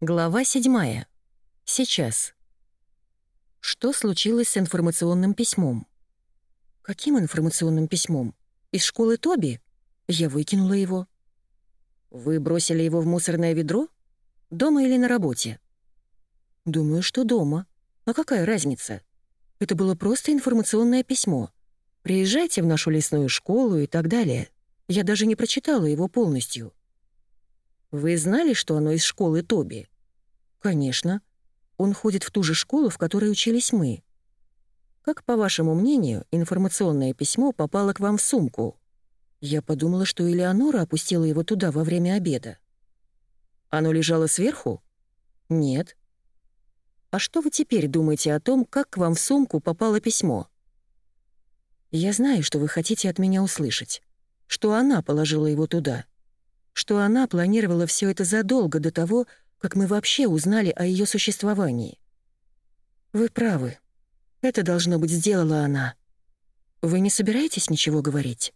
Глава 7. Сейчас. Что случилось с информационным письмом? Каким информационным письмом? Из школы Тоби? Я выкинула его. Вы бросили его в мусорное ведро? Дома или на работе? Думаю, что дома. А какая разница? Это было просто информационное письмо. Приезжайте в нашу лесную школу и так далее. Я даже не прочитала его полностью. Вы знали, что оно из школы Тоби? Конечно. Он ходит в ту же школу, в которой учились мы. Как, по вашему мнению, информационное письмо попало к вам в сумку? Я подумала, что Элеонора опустила его туда во время обеда. Оно лежало сверху? Нет. А что вы теперь думаете о том, как к вам в сумку попало письмо? Я знаю, что вы хотите от меня услышать. Что она положила его туда. Что она планировала все это задолго до того, как мы вообще узнали о ее существовании. Вы правы. Это, должно быть, сделала она. Вы не собираетесь ничего говорить?